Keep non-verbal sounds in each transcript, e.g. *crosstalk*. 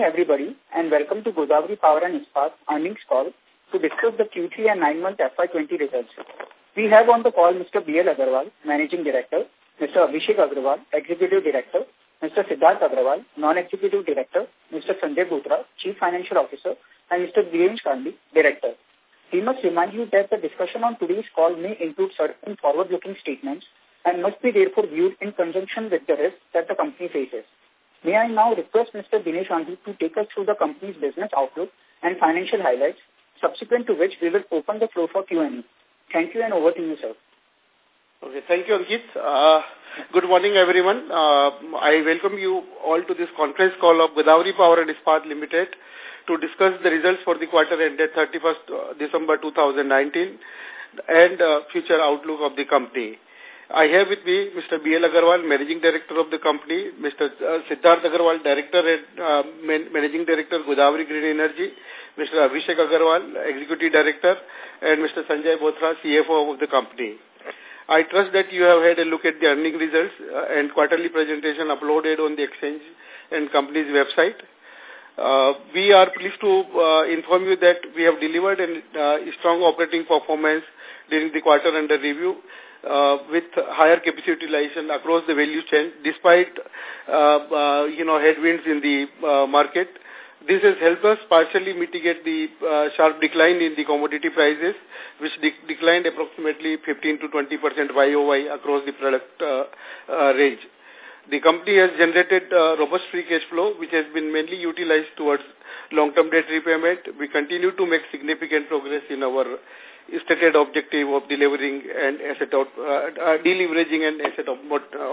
everybody and welcome to Godavari Power and Ispat earnings call to discuss the Q3 and 9-month FY20 results. We have on the call Mr. B.L. Agarwal, Managing Director, Mr. Abhishek Agarwal, Executive Director, Mr. Siddharth Agarwal, Non-Executive Director, Mr. Sanjay Bothra, Chief Financial Officer, and Mr. Dinesh Gandhi, Director. We must remind you that the discussion on today's call may include certain forward-looking statements and must be therefore viewed in conjunction with the risks that the company faces. May I now request Mr. Dinesh Gandhi to take us through the company's business outlook and financial highlights, subsequent to which we will open the floor for Q&A. Thank you and over to you, sir. Okay, thank you, Ankit. Uh, good morning, everyone. Uh, I welcome you all to this conference call of Godavari Power and Ispat Limited to discuss the results for the quarter ended 31st uh, December 2019 and uh, future outlook of the company. I have with me Mr. B.L. Agarwal, Managing Director of the company, Mr. Uh, Siddharth Agarwal, Director and uh, Managing Director, Godavari Green Energy, Mr. Abhishek Agarwal, Executive Director, and Mr. Sanjay Bothra, CFO of the company. I trust that you have had a look at the earning results uh, and quarterly presentation uploaded on the exchange and company's website. Uh, we are pleased to uh, inform you that we have delivered a uh, strong operating performance during the quarter under review uh, with higher capacity utilization across the value chain despite, uh, uh, you know, headwinds in the uh, market. This has helped us partially mitigate the uh, sharp decline in the commodity prices, which de declined approximately 15 to 20 percent YOY across the product uh, uh, range. The company has generated uh, robust free cash flow, which has been mainly utilized towards long-term debt repayment. We continue to make significant progress in our stated objective of delivering and asset out, uh, uh, deleveraging and asset op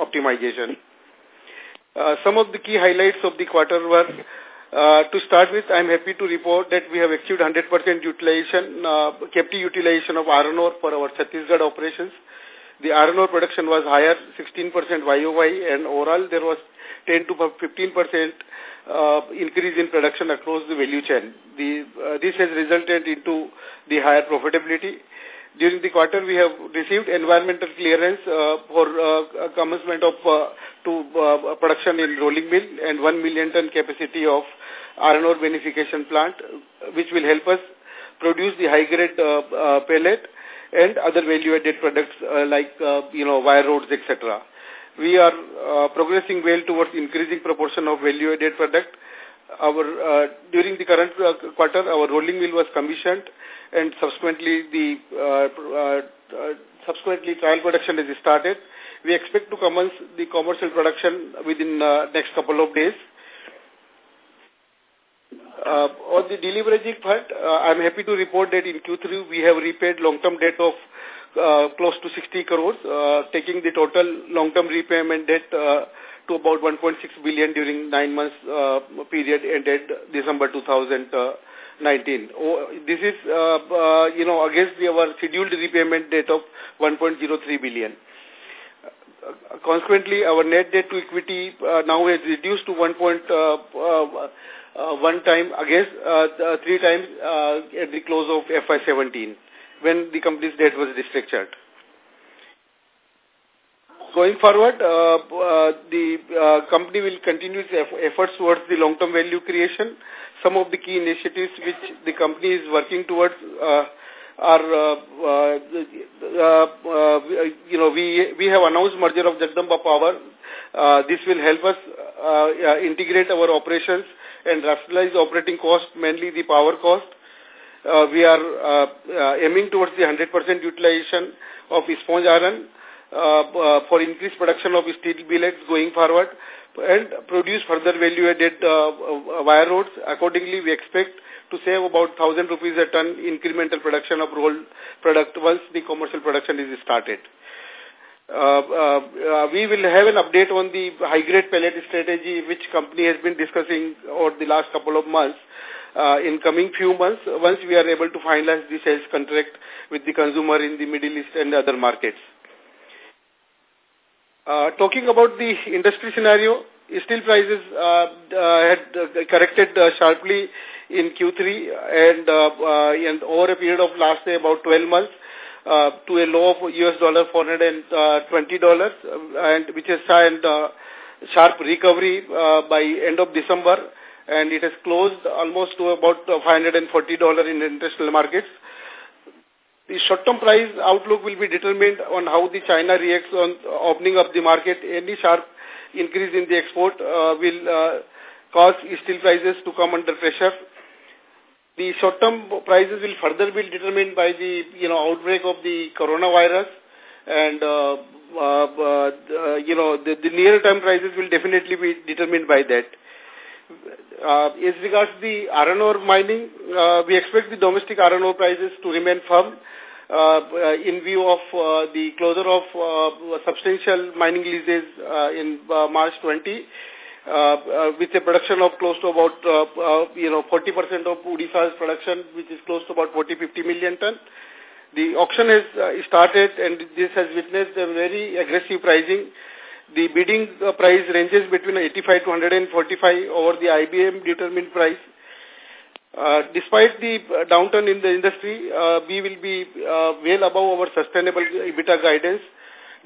optimization. Uh, some of the key highlights of the quarter were, uh, to start with, I'm happy to report that we have achieved 100% utilization, uh, capacity utilization of iron ore for our Chhattisgarh operations. The iron ore production was higher, 16% YOY, and overall there was 10 to 15% uh, increase in production across the value chain. The, uh, this has resulted into the higher profitability. During the quarter, we have received environmental clearance uh, for uh, commencement of uh, to uh, production in rolling mill and 1 million ton capacity of iron ore beneficiation plant, which will help us produce the high-grade uh, uh, pellet and other value-added products uh, like, uh, you know, wire rods, etc we are uh, progressing well towards increasing proportion of value-added product. Our uh, During the current uh, quarter, our rolling mill was commissioned and subsequently the uh, uh, subsequently trial production is started. We expect to commence the commercial production within next couple of days. Uh, on the deleveraging part, uh, I'm happy to report that in Q3 we have repaid long-term debt of uh, close to 60 crores, uh, taking the total long-term repayment debt uh, to about 1.6 billion during nine months uh, period ended December 2019. Oh, this is, uh, uh, you know, against our scheduled repayment date of 1.03 billion. Uh, consequently, our net debt to equity uh, now has reduced to 1.1 uh, uh, time against uh, three times uh, at the close of FY17 when the company's debt was restructured. Going forward, uh, uh, the uh, company will continue its efforts towards the long-term value creation. Some of the key initiatives which the company is working towards uh, are, uh, uh, you know, we, we have announced merger of Jagdamba Power. This will help us integrate our operations and rationalize operating costs, mainly the power cost uh, we are uh, uh, aiming towards the 100% utilization of sponge iron uh, uh, for increased production of steel billets going forward and produce further value-added uh, uh, wire rods. Accordingly, we expect to save about 1,000 rupees a ton incremental production of rolled product once the commercial production is started. We will have an update on the high-grade pellet strategy which company has been discussing over the last couple of months uh, in coming few months once we are able to finalize the sales contract with the consumer in the Middle East and other markets. Uh, talking about the industry scenario, steel prices uh, uh, had uh, corrected uh, sharply in Q3 and, and over a period of last say about 12 months to a low of US dollar $420 uh, and which has signed uh, sharp recovery by end of December and it has closed almost to about $540 in international markets. The short-term price outlook will be determined on how the China reacts on opening up the market. Any sharp increase in the export uh, will uh, cause steel prices to come under pressure. The short-term prices will further be determined by the you know outbreak of the coronavirus, and uh, uh, uh, you know the, the near-term prices will definitely be determined by that. Uh, as regards the iron ore mining, uh, we expect the domestic iron ore prices to remain firm uh, in view of uh, the closure of uh, substantial mining leases uh, in uh, March 20, uh, uh, with a production of close to about, uh, uh, you know, 40% of Odisha's production, which is close to about 40-50 million ton. The auction has uh, started and this has witnessed a very aggressive pricing. The bidding uh, price ranges between 85 to 145 over the IBM determined price. Uh, despite the uh, downturn in the industry, uh, we will be uh, well above our sustainable EBITDA guidance.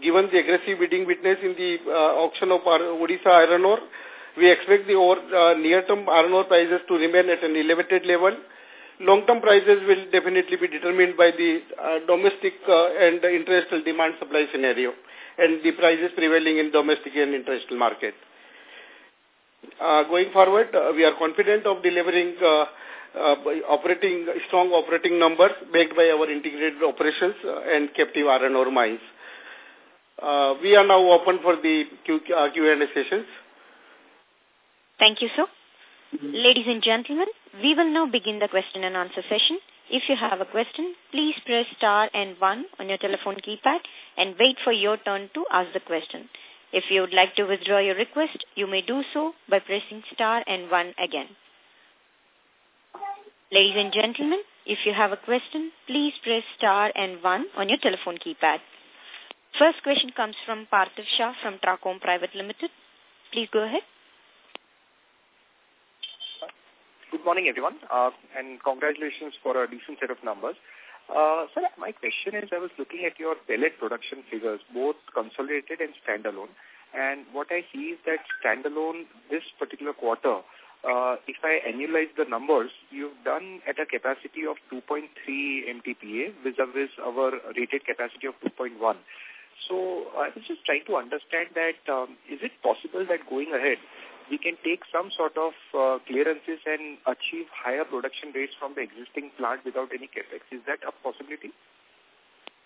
Given the aggressive bidding witness in the uh, auction of our Odisha iron ore, we expect the near-term iron ore prices to remain at an elevated level. Long-term prices will definitely be determined by the domestic and international demand-supply scenario and the prices prevailing in domestic and international market. Uh, going forward, uh, we are confident of delivering uh, uh, operating strong operating numbers backed by our integrated operations uh, and captive iron ore mines. Uh, we are now open for the Q, uh, Q&A sessions. Thank you, sir. Ladies and gentlemen, we will now begin the question and answer session. If you have a question, please press star and one on your telephone keypad and wait for your turn to ask the question. If you would like to withdraw your request, you may do so by pressing star and one again. Ladies and gentlemen, if you have a question, please press star and one on your telephone keypad. First question comes from Parthiv Shah from Tracom Private Limited. Please go ahead. Good morning, everyone, uh, and congratulations for a decent set of numbers. Uh, sir, my question is, I was looking at your pellet production figures, both consolidated and standalone, and what I see is that standalone this particular quarter, uh, if I annualize the numbers, you've done at a capacity of 2.3 MTPA vis-a-vis -vis our rated capacity of 2.1. So I was just trying to understand that um, is it possible that going ahead we can take some sort of uh, clearances and achieve higher production rates from the existing plant without any capex? Is that a possibility?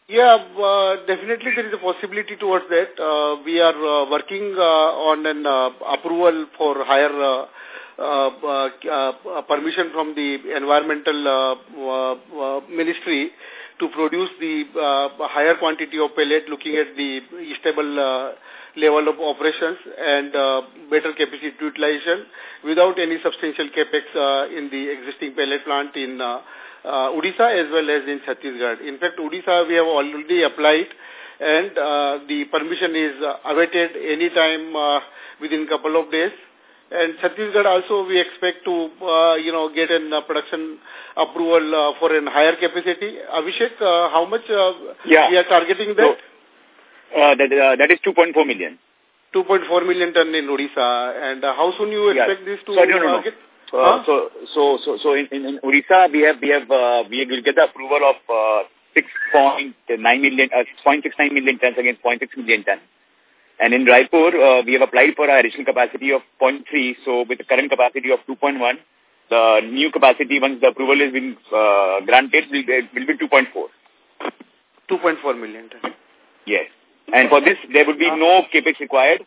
Yeah, uh, definitely there is a possibility towards that. Uh, we are uh, working uh, on an uh, approval for higher uh, permission from the environmental ministry to produce the uh, higher quantity of pellet looking at the stable uh, level of operations and uh, better capacity utilization without any substantial capex uh, in the existing pellet plant in uh, uh, Odisha as well as in Chhattisgarh. In fact, Odisha we have already applied and uh, the permission is uh, awaited anytime uh, within couple of days. And Chhattisgarh also we expect to, uh, you know, get a uh, production approval uh, for a higher capacity. Abhishek, uh, how much uh, yeah. we are targeting that? So, uh, that, uh, that is 2.4 million. 2.4 million ton in Odisha. And uh, how soon you expect this to so, no, no. No. Uh, huh? So, so, so, so in, in, in Odisha, we have, we have, uh, we will get the approval of uh, 6.9 million, uh, 6.69 million tons against 0.6 million tons. And in Raipur, uh, we have applied for an additional capacity of 0.3. So with the current capacity of 2.1, the new capacity, once the approval is been uh, granted, will be, will be 2.4. 2.4 million ton. Yes. And for this, there would be no capex required.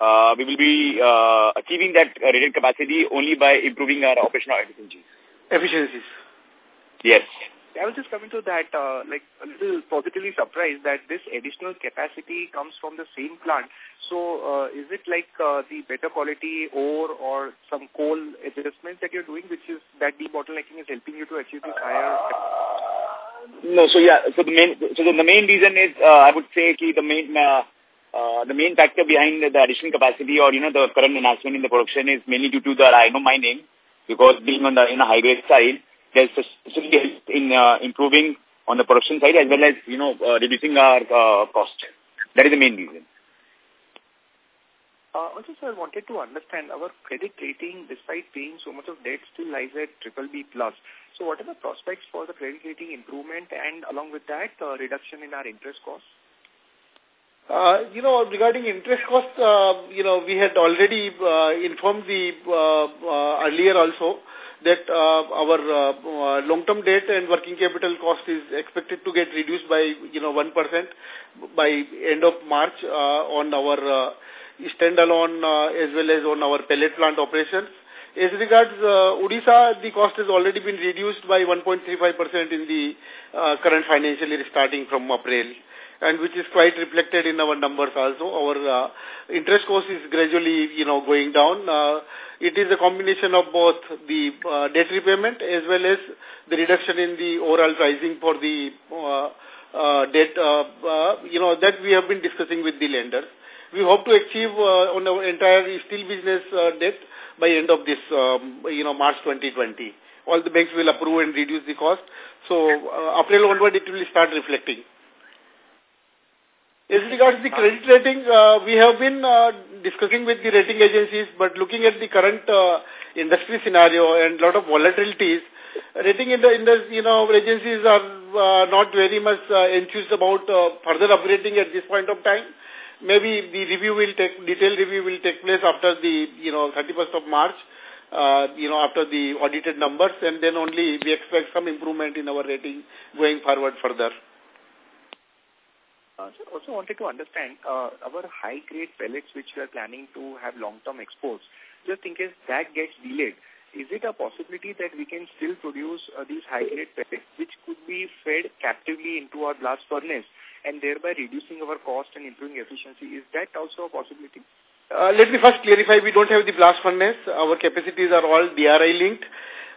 Uh, we will be uh, achieving that rated capacity only by improving our operational efficiencies. Efficiencies. Yes. I was just coming to that, uh, like a little positively surprised that this additional capacity comes from the same plant. So uh, is it like uh, the better quality ore or some coal adjustments that you're doing, which is that debottlenecking is helping you to achieve this higher? No, so yeah, so the main, so the, main reason is, uh, I would say, the main, uh, uh, the main factor behind the additional capacity or, you know, the current enhancement in the production is mainly due to the iron ore mining because being on the, in a high grade side, there's specifically in uh, improving on the production side as well as, you know, uh, reducing our uh, cost. That is the main reason. Uh, also, sir, I wanted to understand our credit rating, despite paying so much of debt, still lies at triple B plus. So, what are the prospects for the credit rating improvement and along with that, uh, reduction in our interest costs? Uh, you know, regarding interest cost, uh, you know, we had already uh, informed the uh, uh, earlier also that uh, our uh, uh, long-term debt and working capital cost is expected to get reduced by, you know, 1% by end of March uh, on our uh, standalone uh, as well as on our pellet plant operations. As regards Odisha, the cost has already been reduced by 1.35% in the current financial year starting from April and which is quite reflected in our numbers also. Our interest cost is gradually, you know, going down. It is a combination of both the uh, debt repayment as well as the reduction in the overall pricing for the uh, uh, debt, uh, uh, you know, that we have been discussing with the lenders. We hope to achieve uh, on our entire steel business debt by end of this, um, you know, March 2020. All the banks will approve and reduce the cost. So, April onward, it will start reflecting. As regards the credit rating, uh, we have been uh, discussing with the rating agencies, but looking at the current uh, industry scenario and lot of volatilities, rating in the, in the you know agencies are uh, not very much uh, enthused about uh, further upgrading at this point of time. Maybe the review will take detailed review will take place after the you know 31st of March. Uh, you know, after the audited numbers, and then only we expect some improvement in our rating going forward further. Uh, sir, also wanted to understand uh, our high-grade pellets which we are planning to have long-term exports. Just in case that gets delayed, is it a possibility that we can still produce uh, these high-grade pellets which could be fed captively into our blast furnace and thereby reducing our cost and improving efficiency? Is that also a possibility? Uh, let me first clarify, we don't have the blast furnace. Our capacities are all DRI linked.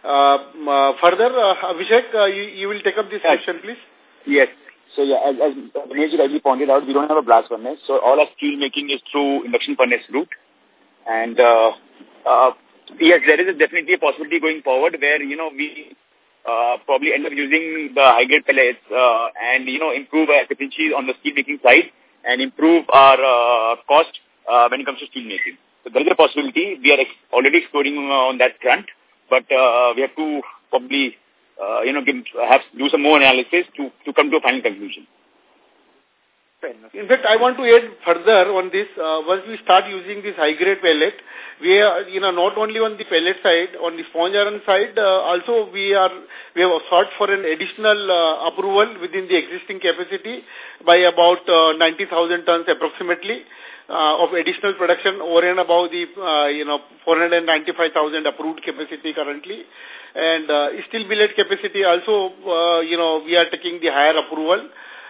Uh, uh, further, uh, Abhishek, uh, you, you will take up this yes. question, please. Yes. So yeah, as, as rightly pointed out, we don't have a blast furnace. So all our steel making is through induction furnace route. And uh, uh, yes, there is a definitely a possibility going forward where, you know, we uh, probably end up using the high-grade pellets uh, and, you know, improve our efficiency on the steel making side and improve our uh, cost uh, when it comes to steel making. So there is a possibility. We are ex already exploring on that front, but uh, we have to probably uh, you know, give, have do some more analysis to, to come to a final conclusion. In fact, I want to add further on this. Uh, once we start using this high-grade pellet, we are, you know, not only on the pellet side, on the sponge iron side, uh, also we are, we have sought for an additional uh, approval within the existing capacity by about uh, 90,000 tons approximately uh, of additional production over and above the, uh, you know, 495,000 approved capacity currently. And uh, steel billet capacity also, uh, you know, we are taking the higher approval.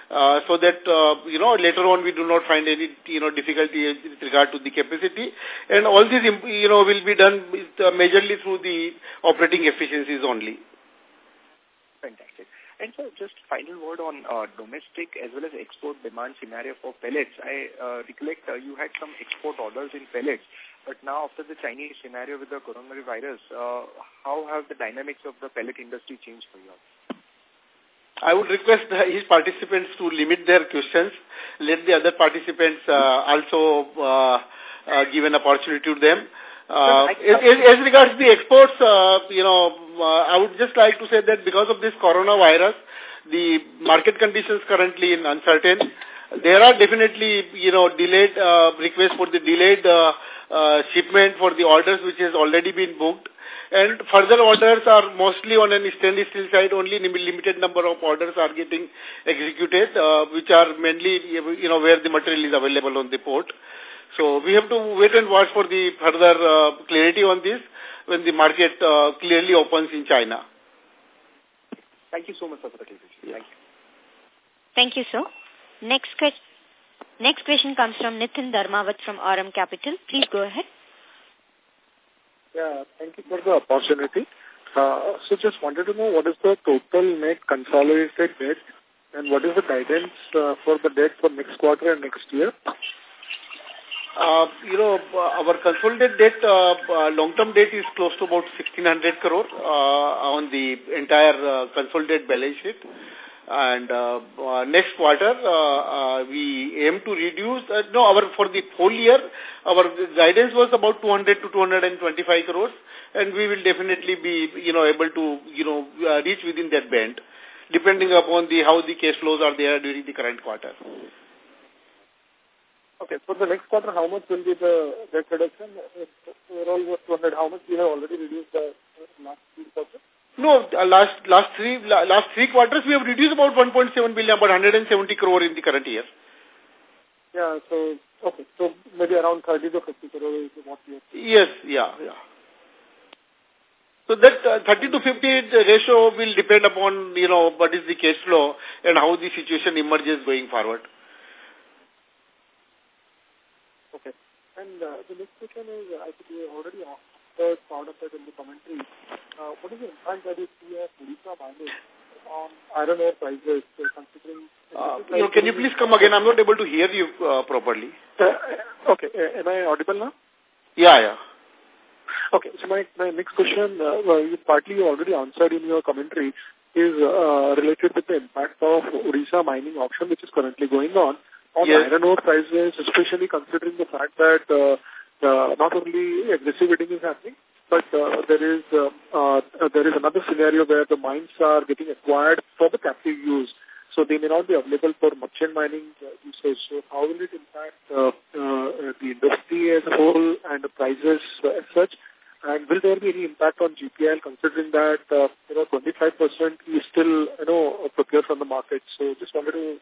Uh, so that, uh, you know, later on we do not find any, you know, difficulty with regard to the capacity. And all this, you know, will be done uh, majorly through the operating efficiencies only. And so just final word on uh, domestic as well as export demand scenario for pellets. I uh, recollect uh, you had some export orders in pellets, but now after the Chinese scenario with the coronavirus, uh, how have the dynamics of the pellet industry changed for you? I would request each participants to limit their questions. Let the other participants uh, also uh, uh, give an opportunity to them. Uh, as, as, regards the exports, uh, you know, uh, I would just like to say that because of this coronavirus, the market conditions currently in uncertain. There are definitely, you know, delayed uh, requests for the delayed uh, uh, shipment for the orders which has already been booked. And further orders are mostly on an stainless steel side, only limited number of orders are getting executed, uh, which are mainly, you know, where the material is available on the port. So we have to wait and watch for the further uh, clarity on this when the market uh, clearly opens in China. Thank you so much for the clarification. Thank you. Thank you, sir. Next, que next question comes from Nitin Dharmawat from Aurum Capital. Please go ahead. Yeah, thank you for the opportunity. Uh, so just wanted to know what is the total net consolidated debt and what is the guidance uh, for the debt for next quarter and next year? Uh, you know, our consolidated debt, uh, uh, long-term debt is close to about 1600 crore uh, on the entire uh, consolidated balance sheet. And uh, uh, next quarter, uh, uh, we aim to reduce, uh, no, our for the whole year, our guidance was about 200 to 225 crores, and we will definitely be, you know, able to, you know, uh, reach within that band, depending upon the how the cash flows are there during the current quarter. Okay, for the next quarter, how much will be the debt reduction? Overall was 200. How much we have already reduced the last three quarters? No, uh, last last three last three quarters we have reduced about 1.7 billion, about 170 crore in the current year. Yeah, so okay, so maybe around 30 to 50 crore is what we have. Yes, yeah, yeah. So that uh, 30 to 50 ratio will depend upon, you know, what is the cash flow and how the situation emerges going forward. Okay. And uh, the next question is, I think we already answered part of it in the commentary. Uh, what is the impact that you see of Odisha mining on iron ore prices, uh, considering... Uh, you know, can you please come again? I'm not able to hear you uh, properly. Uh, okay. Uh, am I audible now? Yeah, yeah. Okay. So my, my next question, uh, well, you partly already answered in your commentary, is uh, related with the impact of Odisha mining auction, which is currently going on, on Yes. iron ore prices, especially considering the fact that uh, uh, not only aggressive bidding is happening, but uh, there is uh, uh, there is another scenario where the mines are getting acquired for the captive use. So they may not be available for merchant mining uh, usage. So how will it impact uh, uh, the industry as a whole and the prices uh, as such? And will there be any impact on GPL considering that, uh, you know, 25% is still, you know, procured from the market? So just wanted to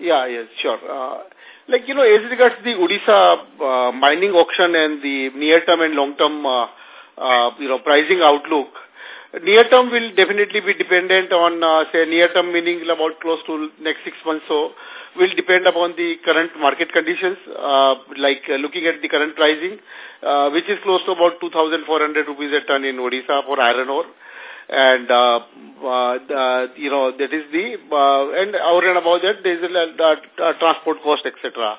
Yeah, yes, sure. Uh, like, you know, as regards the Odisha uh, mining auction and the near-term and long-term, uh, uh, you know, pricing outlook, near-term will definitely be dependent on, uh, say, near-term meaning about close to next six months so, will depend upon the current market conditions, uh, like uh, looking at the current pricing, uh, which is close to about 2,400 rupees a ton in Odisha for iron ore and uh, uh, you know that is the uh, and over and above that there is a transport cost etc.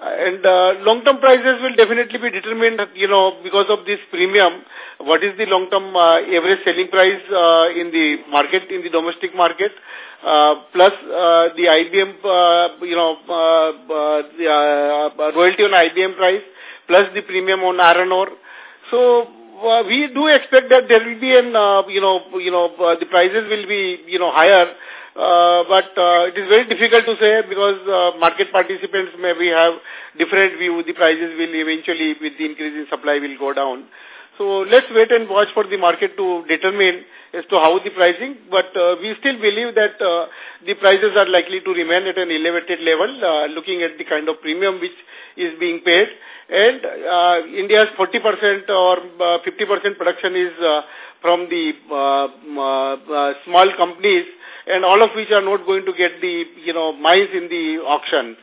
And uh, long-term prices will definitely be determined, you know, because of this premium. What is the long-term uh, average selling price uh, in the market, in the domestic market, plus the IBM, you know, the royalty on IBM price, plus the premium on iron ore. So uh, we do expect that there will be an, uh, you know, you know, uh, the prices will be, you know, higher. Uh, but uh, it is very difficult to say because uh, market participants maybe have different view. The prices will eventually, with the increase in supply, will go down. So let's wait and watch for the market to determine as to how the pricing. But uh, we still believe that uh, the prices are likely to remain at an elevated level, uh, looking at the kind of premium which is being paid. And uh, India's 40% or uh, 50% production is uh, from the uh, uh, uh, small companies, and all of which are not going to get the you know mines in the auction.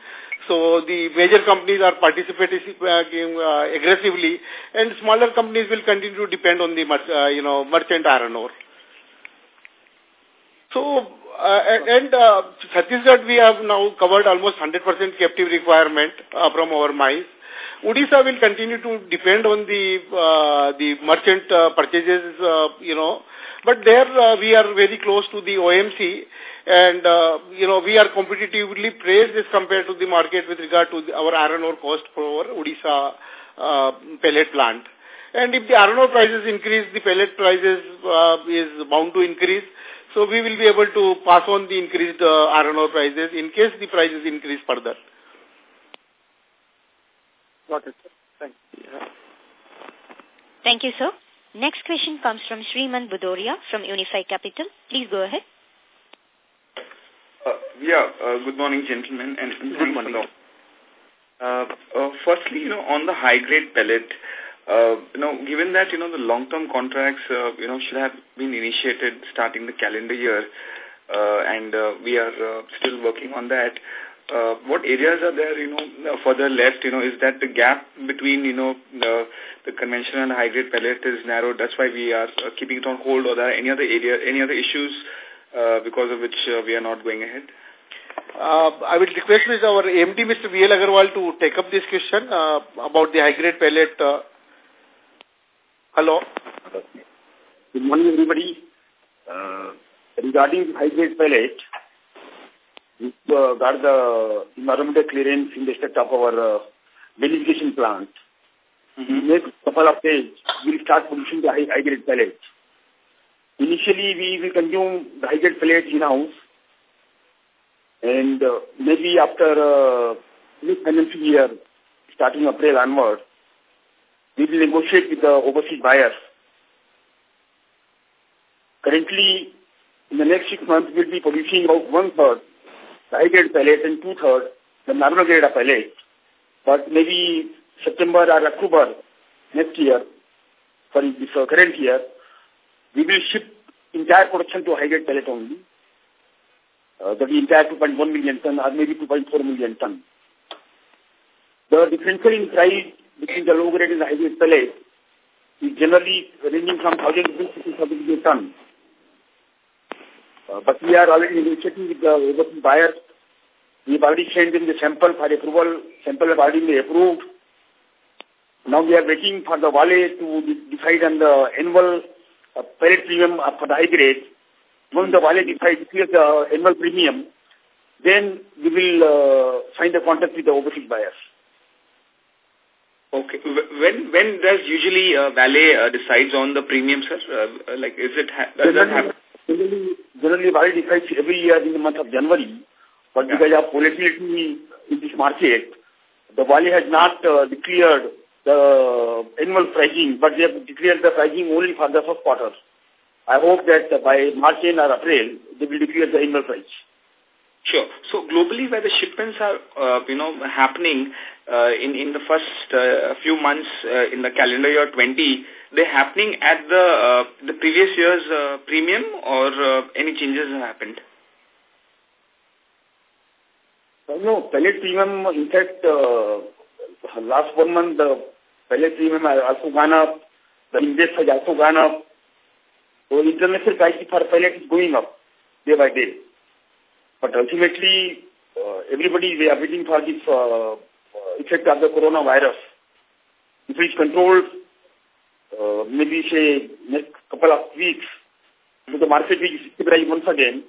So the major companies are participating uh, uh, aggressively, and smaller companies will continue to depend on the uh, you know merchant iron ore. So uh, and, uh, Chhattisgarh we have now covered almost 100% captive requirement uh, from our mines. Odisha will continue to depend on the uh, the merchant uh, purchases, uh, you know, but there uh, we are very close to the OMC and, uh, you know, we are competitively placed as compared to the market with regard to the, our iron ore cost for our Odisha uh, pellet plant. And if the iron ore prices increase, the pellet prices uh, is bound to increase. So we will be able to pass on the increased uh, iron ore prices in case the prices increase further. Got it, sir. Thanks. Yeah. Thank you, sir. Next question comes from Sriman Budoria from Unifi Capital. Please go ahead. Yeah, uh, good morning, gentlemen, and, Good morning. Uh, uh, firstly, you know, on the high-grade pellet, uh, you know, given that, you know, the long-term contracts, uh, you know, should have been initiated starting the calendar year, uh, and uh, we are uh, still working on that, uh, what areas are there, you know, further left, you know, is that the gap between, you know, the, the conventional and high-grade pellet is narrowed, that's why we are uh, keeping it on hold, or there are any other area, any other issues uh, because of which uh, we are not going ahead? Uh, I will request Mr. our MD, Mr. B.L. Agarwal, to take up this question uh, about the high-grade pellet. Uh, hello? Good morning, everybody. Uh, regarding high-grade pellet, we uh, got the environmental clearance in respect of our uh, beneficiation plant. Mm -hmm. Next couple of days, we'll start producing the high-grade pellet. Initially, we will consume the high-grade pellet in-house, and uh, maybe after uh, this financial year, starting April onward, we will negotiate with the overseas buyers. Currently, in the next six months, we'll be producing about one-third the high-grade pellet and two-thirds the normal grade of pellet. But maybe September or October next year, for this uh, current year, we will ship entire production to high-grade pellet only. Uh, is entire 2.1 million ton or maybe 2.4 million ton. The differential in price between the low grade and the high-grade pellet is generally ranging from 1,000 to 2,000 rupees ton. Uh, but we are already negotiating with the overseas buyers. We've already sent them the sample for approval. Sample have already been approved. Now we are waiting for the Vale to decide on the annual uh, pellet premium for the high grade. Once the Vale decides the annual premium, then we will uh, sign the contract with the overseas buyers. Okay. When when does usually uh, Vale uh, decides on the premium, sir? Uh, like, is it ha does that happen? Generally, generally, Vale decides every year in the month of January, but yeah. because of volatility in this market, the Vale has not uh, declared the annual pricing, but they have declared the pricing only for the first quarter. I hope that by March end or April, they will decrease the annual price. Sure. So globally, where the shipments are, uh, you know, happening uh, in in the first uh, few months uh, in the calendar year 20, they're happening at the uh, the previous year's uh, premium, or uh, any changes have happened? Uh, no, pellet premium. In fact, uh, last one month the pellet premium has also gone up. The index has also gone up. So international price for pellet is going up day by day. But ultimately, uh, everybody are waiting for this uh, effect of the coronavirus. If it's controlled, uh, maybe say next couple of weeks, so the market will stabilize once again.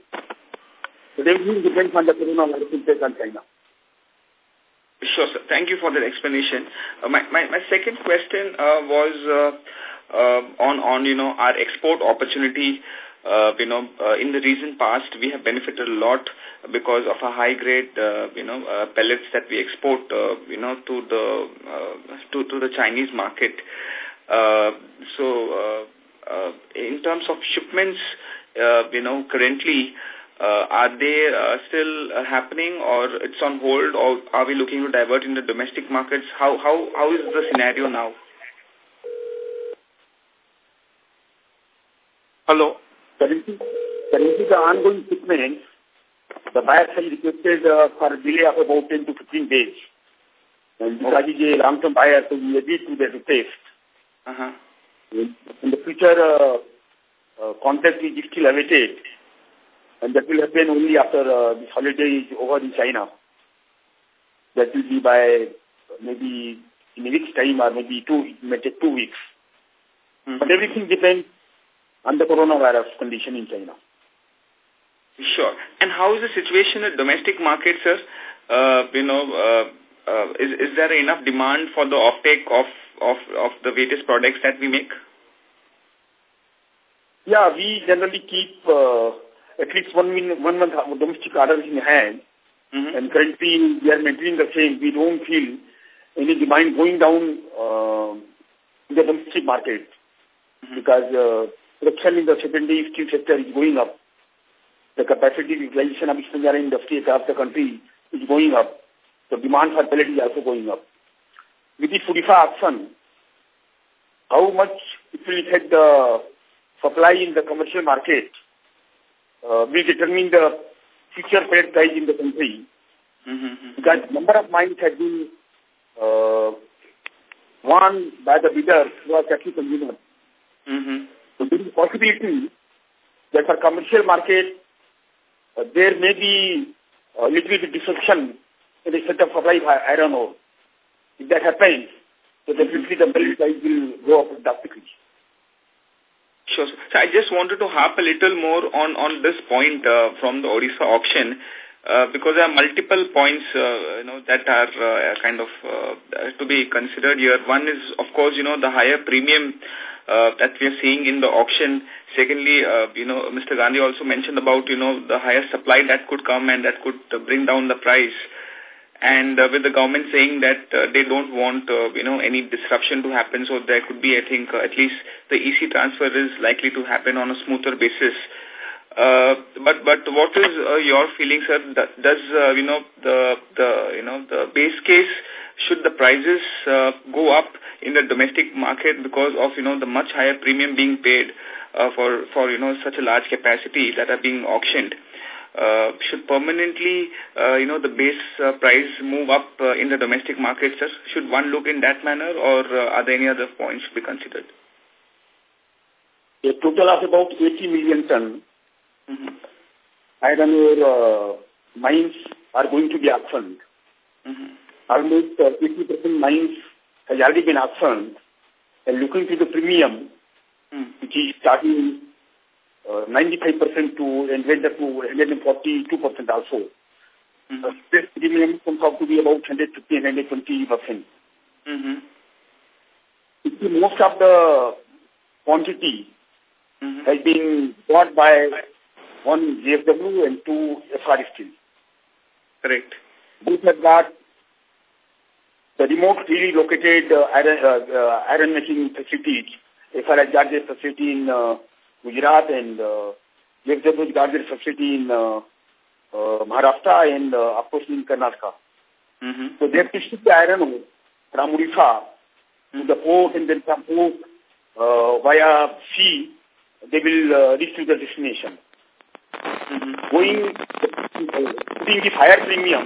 So everything depends on the coronavirus impact on China. Sure, sir. Thank you for that explanation. Uh, my, my, my second question uh, was uh, uh, on, on, you know, our export opportunity. Uh, you know, uh, in the recent past, we have benefited a lot because of a high-grade, uh, you know, uh, pellets that we export, uh, you know, to the uh, to to the Chinese market. Uh, so, uh, uh, in terms of shipments, uh, you know, currently, uh, are they uh, still uh, happening or it's on hold or are we looking to divert in the domestic markets? How, how, how is the scenario now? Hello. Currently, currently the ongoing shipments, the buyer has requested uh, for a delay of about 10 to 15 days. And because okay. is a long-term buyer, so we agreed to the request. Uh -huh. in, in the future, uh, uh, contact is still awaited. And that will happen only after uh, this holiday is over in China. That will be by maybe in a week's time or maybe two, it may take two weeks. Mm -hmm. But everything depends on the coronavirus condition in China. Sure. And how is the situation at domestic markets, sir? Uh, you know, uh, uh, is, is there enough demand for the offtake of, of, of the various products that we make? Yeah, we generally keep uh, at least one, min one month domestic orders in hand. Mm -hmm. And currently we are maintaining the same. We don't feel any demand going down uh, in the domestic market mm -hmm. because uh, production in the secondary steel sector is going up. The capacity utilization of Eastern industry across the country is going up. The demand for pellet is also going up. With the Odisha auction, how much it will affect the supply in the commercial market uh, will determine the future pellet price in the country. Mm -hmm. Because number of mines have been uh, won by the bidders who are captive consumers. Mm -hmm. So there is possibility that for commercial market, uh, there may be a little bit disruption in the set of supply of iron ore. If that happens, so definitely the pellet price will go up drastically. sure. So I just wanted to harp a little more on, on this point uh, from the Odisha auction. Uh, because there are multiple points, uh, you know, that are uh, kind of uh, to be considered here. One is, of course, you know, the higher premium uh, that we are seeing in the auction. Secondly, uh, you know, Mr. Gandhi also mentioned about, you know, the higher supply that could come and that could uh, bring down the price. And uh, with the government saying that uh, they don't want, uh, you know, any disruption to happen, so there could be, I think, uh, at least the EC transfer is likely to happen on a smoother basis. Uh, but but what is uh, your feeling, sir? Does uh, you know the the you know the base case should the prices uh, go up in the domestic market because of you know the much higher premium being paid uh, for for you know such a large capacity that are being auctioned? Uh, should permanently, uh, you know, the base uh, price move up uh, in the domestic market, sir? Should one look in that manner or uh, are there any other points to be considered? A total of about 80 million ton Mm -hmm. iron ore uh, mines are going to be auctioned. Mm -hmm. Almost uh, 80% mines has already been auctioned. And looking to the premium, mm. which is starting uh, 95% to and went up to 142% also. Mm -hmm. uh, this premium comes out to be about 150 and 120%. Mm -hmm. Most of the quantity mm -hmm. has been bought by one JSW and two Essar Steel. Correct. Both have got the remote really located uh, iron, uh, uh, iron making facilities. Essar has got their facility in uh, Gujarat and uh, JSW has facility in uh, uh, Maharashtra and uh, of course in Karnataka. Mm -hmm. So they have to ship the iron ore from Odisha to the port and then from port uh, via sea, they will uh, reach to the destination. Mm -hmm. Going, putting this higher premium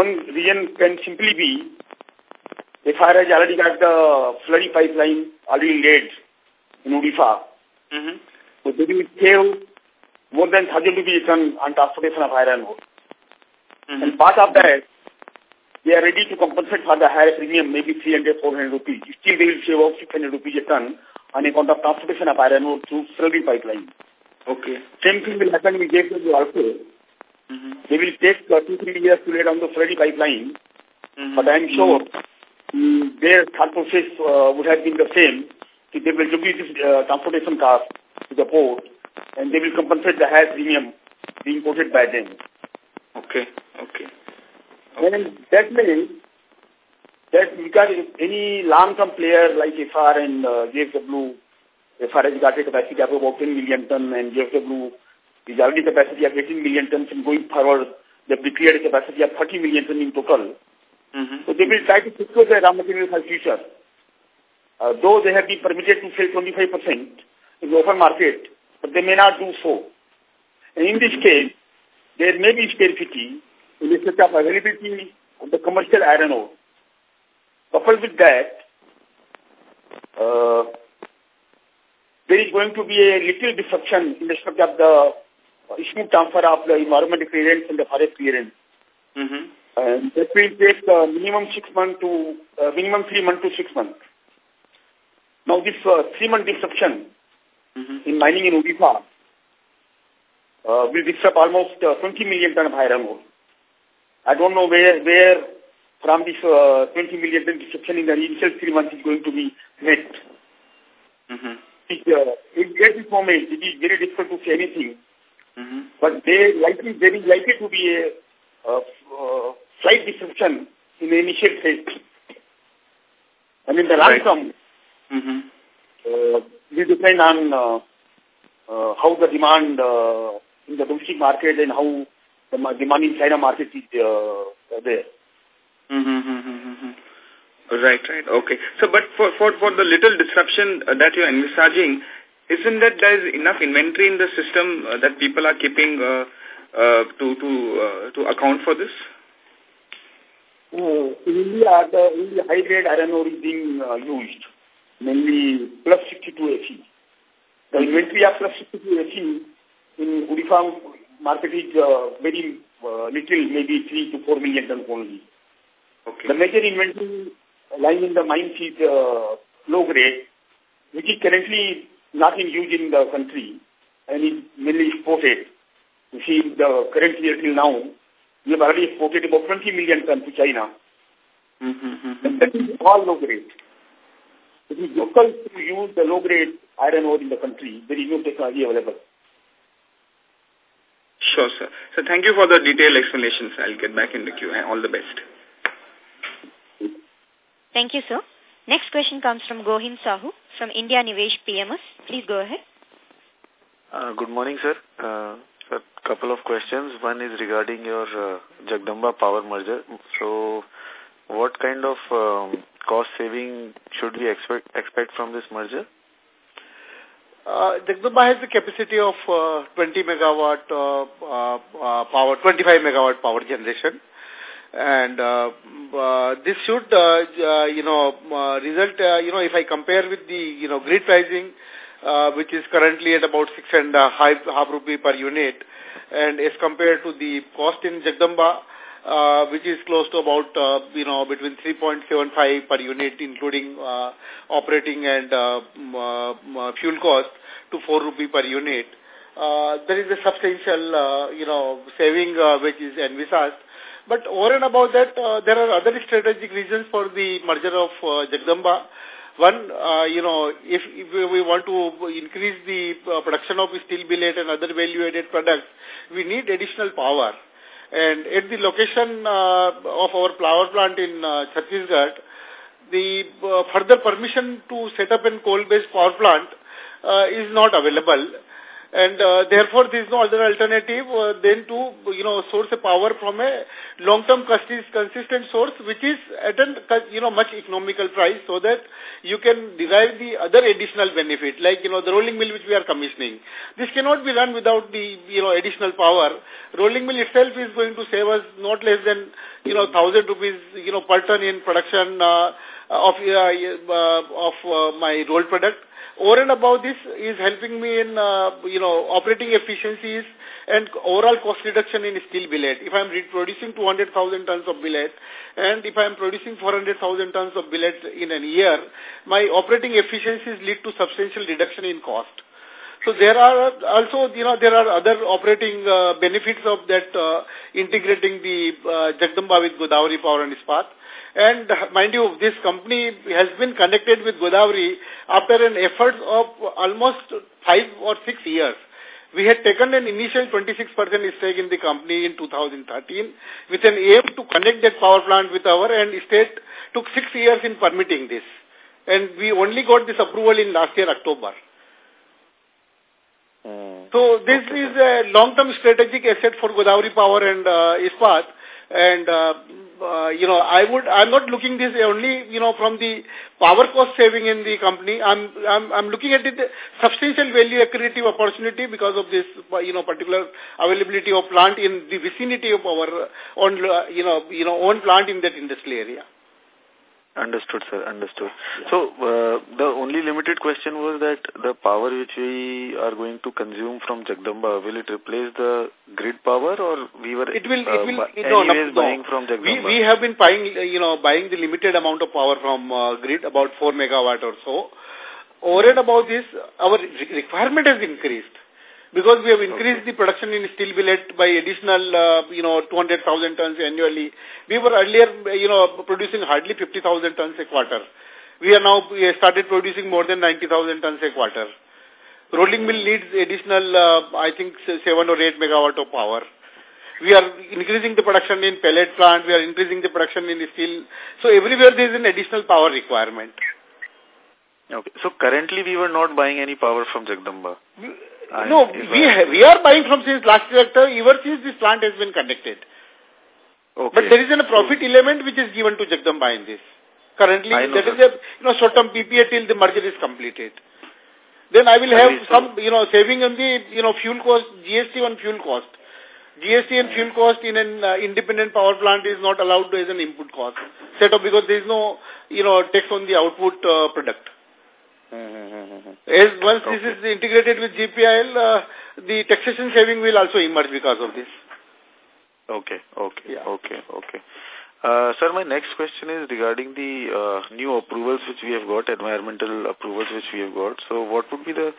one reason can simply be Essar has already got the slurry pipeline already laid in Odisha. Mm -hmm. So they will save more than 1,000 rupees ton on transportation of iron ore. Mm -hmm. And part of that, they are ready to compensate for the higher premium, maybe 300, 400 rupees. Still, they will save out 600 rupees a ton on account of transportation of iron ore through slurry pipeline. Okay. Same thing will happen with JSW also. Mm -hmm. They will take uh, two, three years to lay down the slurry pipeline, mm -hmm. but I am sure um, their thought process uh, would have been the same. So they will reduce this uh, transportation cost to the port, and they will compensate the higher premium being quoted by them. Okay, okay. okay. And that means that because any long-term player like Essar and uh, JSW, Essar has got a capacity of about 10 million ton and JSW is already capacity of 18 million tons and going forward declared a capacity of 30 million tons in total. Mm -hmm. So they will try to secure the raw material for future. Uh, though they have been permitted to sell 25% in the open market, but they may not do so. And in this case, there may be scarcity in respect of availability of the commercial iron ore. Coupled with that, uh, there is going to be a little disruption in respect of the smooth transfer of the environment clearance and the forest clearance. Mm -hmm. And that will take uh, minimum six months to, uh, minimum three months to six months. Now this uh, three month disruption mm -hmm. in mining in Odisha uh, will disrupt almost uh, 20 million ton of iron ore. I don't know where, where from this uh, 20 million ton disruption in the initial three months is going to be met. Mm -hmm. It, uh, in this moment, it is very difficult to say anything. Mm -hmm. But they likely there is likely to be a uh, uh, slight disruption in the initial phase. And in the long Right. term, Mm -hmm. uh, will depend on uh, uh, how the demand uh, in the domestic market and how the demand in China market is uh, there. Mm -hmm. Right, right. Okay. So, but for, for, for the little disruption uh, that you're envisaging, isn't that there is enough inventory in the system uh, that people are keeping uh, uh, to to uh, to account for this? Uh, in India, the only high-grade iron ore is being uh, used, mainly plus 62 Fe. The inventory of plus 62 Fe in Odisha market is uh, very uh, little, maybe 3 to 4 million ton only. Okay. The major inventory lying in the mines is uh, low grade, which is currently not in use in the country and is mainly exported. You see, the current year till now, we have already exported about 20 million tons to China. Mm-hmm. And mm. that is all low grade. It is local to use the low grade iron ore in the country. There is no technology available. Sure, sir. So thank you for the detailed explanations. I'll get back in the queue. All the best. Thank you, sir. Next question comes from Gohim Sahu from India Nivesh PMS. Please go ahead. Uh, good morning, sir. Uh, sir, couple of questions. One is regarding your uh, Jagdamba power merger. So, what kind of um, cost saving should we expect expect from this merger? Uh, Jagdamba has the capacity of uh, 20 megawatt uh, uh, uh, power, 25 megawatt power generation. And uh, uh, this should, uh, uh, you know, uh, result, uh, you know, if I compare with the, you know, grid pricing, which is currently at about six and a half, half rupee per unit, and as compared to the cost in Jagdamba, which is close to about, you know, between 3.75 per unit, including operating and fuel cost to 4 rupee per unit. There is a substantial, you know, saving which is envisaged. But over and above that, uh, there are other strategic reasons for the merger of uh, Jagdamba. One, uh, you know, if, if we want to increase the uh, production of steel billet and other value-added products, we need additional power. And at the location uh, of our power plant in uh, Chhattisgarh, the uh, further permission to set up a coal-based power plant uh, is not available. And uh, therefore, there is no other alternative uh, than to, you know, source a power from a long-term consistent source, which is at a, you know, much economical price so that you can derive the other additional benefit, like, you know, the rolling mill which we are commissioning. This cannot be run without the, you know, additional power. Rolling mill itself is going to save us not less than, you know, thousand rupees, you know, per ton in production uh, of, uh, uh, of uh, my rolled product over and above this is helping me in, uh, you know, operating efficiencies and overall cost reduction in steel billet. If I'm producing 200,000 tons of billet and if I'm producing 400,000 tons of billet in a year, my operating efficiencies lead to substantial reduction in cost. So there are also, you know, there are other operating uh, benefits of that uh, integrating the uh, Jagdamba with Godavari Power and Ispat. And mind you, this company has been connected with Godavari after an effort of almost five or six years. We had taken an initial 26% stake in the company in 2013 with an aim to connect that power plant with our and state took six years in permitting this. And we only got this approval in last year, October. Mm. So this okay. is a long-term strategic asset for Godavari Power and uh, Ispat. And uh, uh, you know, I would, I'm not looking this only, you know, from the power cost saving in the company. I'm, I'm, I'm looking at it substantial value accretive opportunity because of this, you know, particular availability of plant in the vicinity of our own, you know, you know, own plant in that industrial area. Understood, sir. Understood. Yeah. So, uh, the only limited question was that the power which we are going to consume from Jagdamba, will it replace the grid power or we were it will, uh, it will, it, no, no, buying from Jagdamba? We, we have been buying, you know, buying the limited amount of power from uh, grid, about 4 megawatt or so. Over and about this, our requirement has increased because we have increased okay. the production in steel billet by additional, uh, you know, 200,000 tons annually. We were earlier, you know, producing hardly 50,000 tons a quarter. We are now we started producing more than 90,000 tons a quarter. Rolling mill needs additional, uh, I think, 7 or 8 megawatt of power. We are increasing the production in pellet plant. We are increasing the production in steel. So everywhere there is an additional power requirement. Okay. So currently we were not buying any power from Jagdamba. No, we we are buying from since last year, ever since this plant has been connected. Okay. But there is a profit element which is given to Jagdamba in this. Currently, that is a you know short-term PPA till the merger is completed. Then I will have some you know saving on the you know fuel cost, GST on fuel cost. GST and fuel cost in an uh, independent power plant is not allowed as an input cost set up because there is no you know tax on the output uh, product. As once okay. this is integrated with GPIL, uh, the taxation saving will also emerge because of this. Okay, okay, yeah. okay, okay. Uh, sir, my next question is regarding the uh, new approvals which we have got, environmental approvals which we have got. So what would be the,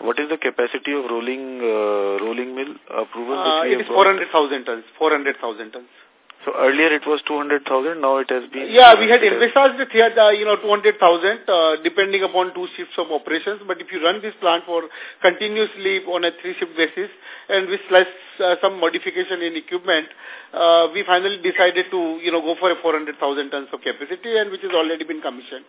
what is the capacity of rolling uh, rolling mill approval? Uh, it is 400,000 tons, 400,000 tons. So earlier it was 200,000, now it has been... Yeah, we had envisaged it here, uh, you know, 200,000, uh, depending upon two shifts of operations. But if you run this plant for continuously on a three-shift basis and with less, uh, some modification in equipment, uh, we finally decided to, you know, go for a 400,000 tons of capacity and which has already been commissioned.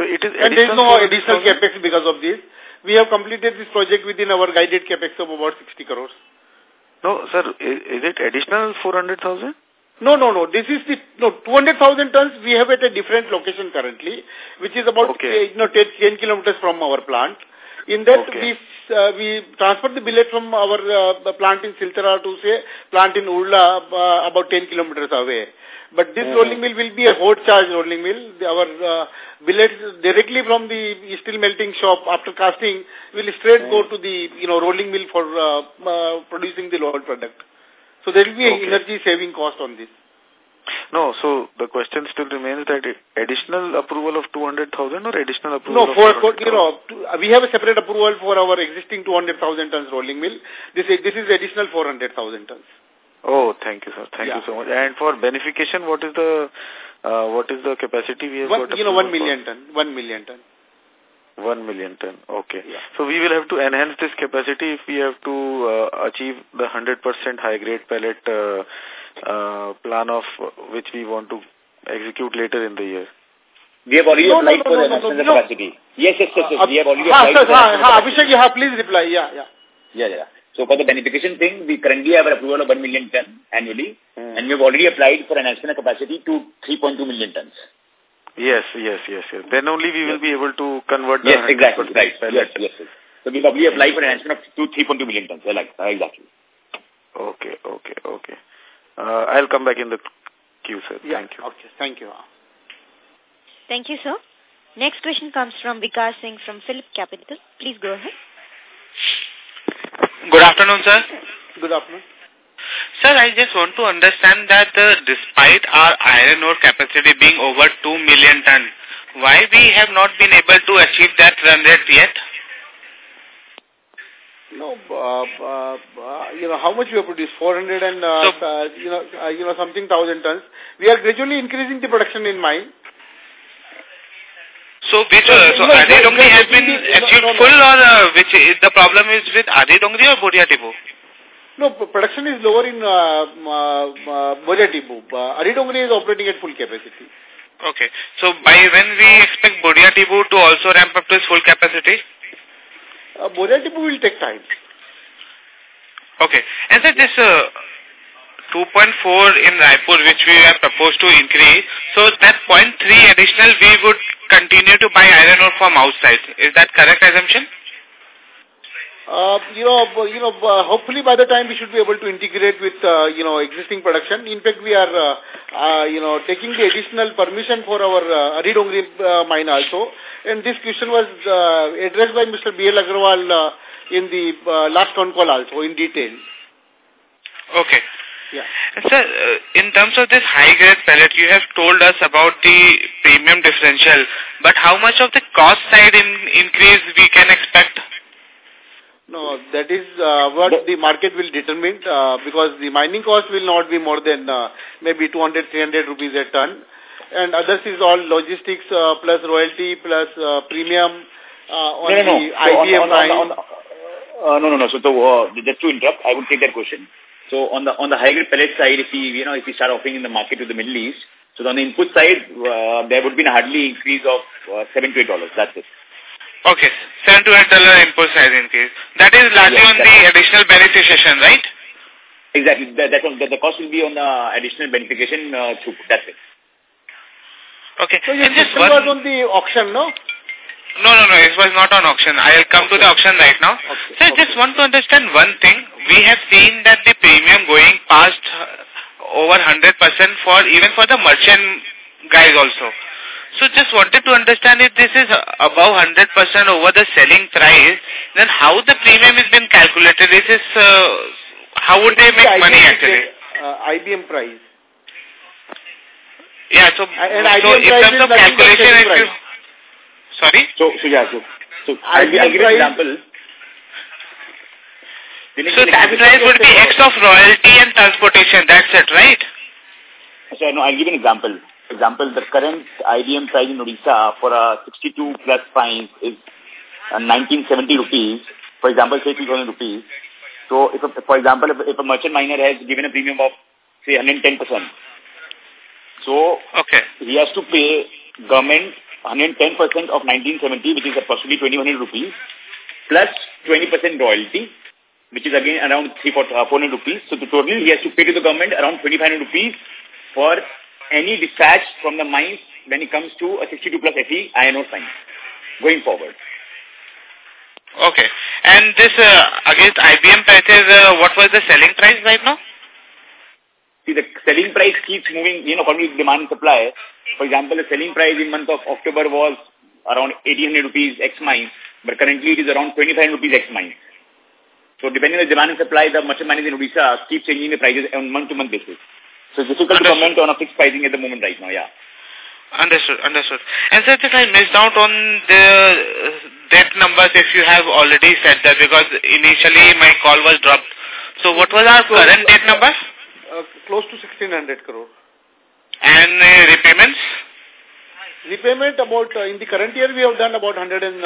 So it is and there is no additional capex because of this. We have completed this project within our guided capex of about 60 crores. No, sir, is, is it additional 400,000? No, no, no. This is the no 200,000 tons we have at a different location currently, which is about okay. you know 10, 10 kilometers from our plant. In that okay. we uh, we transfer the billet from our uh, plant in Siltara to say plant in Urla uh, about 10 kilometers away. But this mm -hmm. rolling mill will be a hot charge rolling mill. Our uh, billets directly from the steel melting shop after casting will straight mm -hmm. go to the you know rolling mill for uh, uh, producing the rolled product. So there will be okay. energy saving cost on this. No, so the question still remains that additional approval of 200,000 or additional approval No, for, for you know, we have a separate approval for our existing 200,000 tons rolling mill. This is, this is additional 400,000 tons. Oh, thank you, sir. Thank yeah. you so much. And for beneficiation, what is the uh, what is the capacity we have one, got? You know, one million for? ton. One million ton. One million ton. Okay. Yeah. So we will have to enhance this capacity if we have to uh, achieve the 100% high grade pellet uh, uh, plan of which we want to execute later in the year. We have already no, applied no, for no, the no, national no, capacity. Yes, yes, yes, yes. Uh, we have already ha, applied sir, for ha, the ha, Abhishek, you have please reply. Yeah, yeah. Yeah, yeah. So for the beneficiation thing, we currently have an approval of 1 million ton annually, hmm. and we have already applied for an enhancement capacity to 3.2 million tons. Yes, yes, yes, yes. Then only we will be able to convert the Yes, exactly, right. Yes, yes, yes. So we've already applied for enhancement of 3.2 million tons. Like, uh, exactly. Okay, okay, okay. Uh, I'll come back in the queue, sir. Yeah, Thank you. Okay, thank you. Thank you, sir. Next question comes from Vikas Singh from Phillip Capital. Please go ahead. Good afternoon, sir. Good afternoon. Sir, I just want to understand that uh, despite our iron ore capacity being over 2 million ton, why we have not been able to achieve that run rate yet? No, uh, uh, uh, you know, how much we have produced? 400 and, uh, So- uh, you know, uh, you know, something thousand tons. We are gradually increasing the production in mine. So which, So, uh, so Ari Dongri has been no, achieved no, no. full or uh, which is, the problem is with Ari Dongri or Boria Tibu? No, production is lower in uh, uh, uh. Uh, Aridongri is operating at full capacity. Okay. So by when we expect Boria Tibu to also ramp up to its full capacity? Uh, Boria Tibu will take time. Okay. And sir, this uh, 2.4 in Raipur, which we have proposed to increase, so that 0.3 additional, we would continue to buy iron ore from outside. Is that correct assumption? Uh, you know, you know, uh, hopefully by the time we should be able to integrate with, uh, you know, existing production. In fact, we are, uh, uh, you know, taking the additional permission for our uh, Aridongri uh, mine also. And this question was uh, addressed by Mr. B.L. Agarwal uh, in the uh, last phone call also in detail. Okay. Yeah. Sir, uh, in terms of this high-grade pellet, you have told us about the premium differential, but how much of the cost side in increase we can expect? No, that is uh, what the market will determine uh, because the mining cost will not be more than uh, maybe 200, 300 rupees a ton. And others is all logistics uh, plus royalty plus uh, premium uh, on no, no, no. the So IBM on, on, on, uh, no, no, no. So, to, uh, just to interrupt, I would take that question. So on the on the high grade pellet side, if we you know if we start offering in the market to the Middle East, so on the input side, uh, there would be a hardly increase of uh, seven to eight dollars. That's it. Okay, 7 to 8 dollar input size increase. That is largely Yes, on the that's- additional beneficiation, right? Exactly. That, that one, the, the cost will be on the additional beneficiation uh, throughput. That's it. Okay. So your and just one, was on the auction, no? no, no, no, it was not on auction. I'll come to the auction right now. Okay, So I okay. just want to understand one thing. We have seen that the premium going past over 100% for even for the merchant guys also. So just wanted to understand if this is above 100% over the selling price, then how the premium is been calculated? Is this, uh, how would they make The money IBM actually? Uh, IBM price. Yeah, so, and so in terms of calculation, if you... Sorry? So, so yeah, so, so I'll, I'll give an example. So that price would be X of royalty and transportation, that's it, right? So, no, I'll give an example. For example, the current IBM price in Odisha for a 62 plus fines is uh, 1970 rupees, for example, say 2000 rupees. So, if a, for example, if, if a merchant miner has given a premium of, say, 110%, so okay. he has to pay government 110% of 1970, which is approximately 2100 rupees, plus 20% royalty, which is again around 3 400 uh, rupees. So, the total he has to pay to the government around 2500 rupees for any dispatch from the mines when it comes to a 62 plus Fe iron ore sign going forward. Okay. And this, uh, against IBM prices, uh, what was the selling price right now? See, the selling price keeps moving, you know, according to demand and supply. For example, the selling price in month of October was around 1800 rupees X mine, but currently it is around 25 rupees X mine. So depending on the demand and supply, the merchant miners in Odisha keep changing the prices on month-to-month -month basis. So it's difficult Understood. to comment on a fixed pricing at the moment right now, yeah. Understood, understood. And sir, if I missed out on the debt numbers, if you have already said that, because initially my call was dropped. So what was our current debt number? Uh, close to 1600 crore. And uh, repayments? Repayment about, uh, in the current year we have done about 170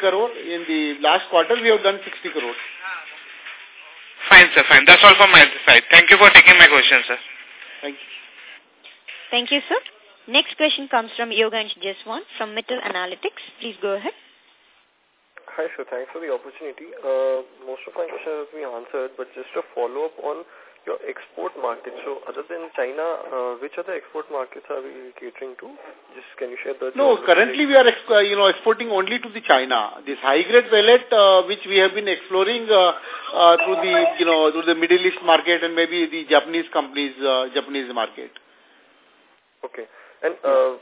crore. In the last quarter we have done 60 crore. Fine, sir, fine. That's all from my side. Thank you for taking my question, sir. Thank you. Thank you, sir. Next question comes from Yogansh Jeswan from Mittal Analytics. Please go ahead. Hi, sir. Thanks for the opportunity. Uh, most of my questions have been answered, but just a follow-up on your export market. So other than China, uh, which other export markets are we catering to? Just can you share the... No, currently we are uh, you know exporting only to the China. This high-grade pellet, uh, which we have been exploring uh, uh, through the you know through the Middle East market and maybe the Japanese companies, uh, Japanese market. Okay. And uh,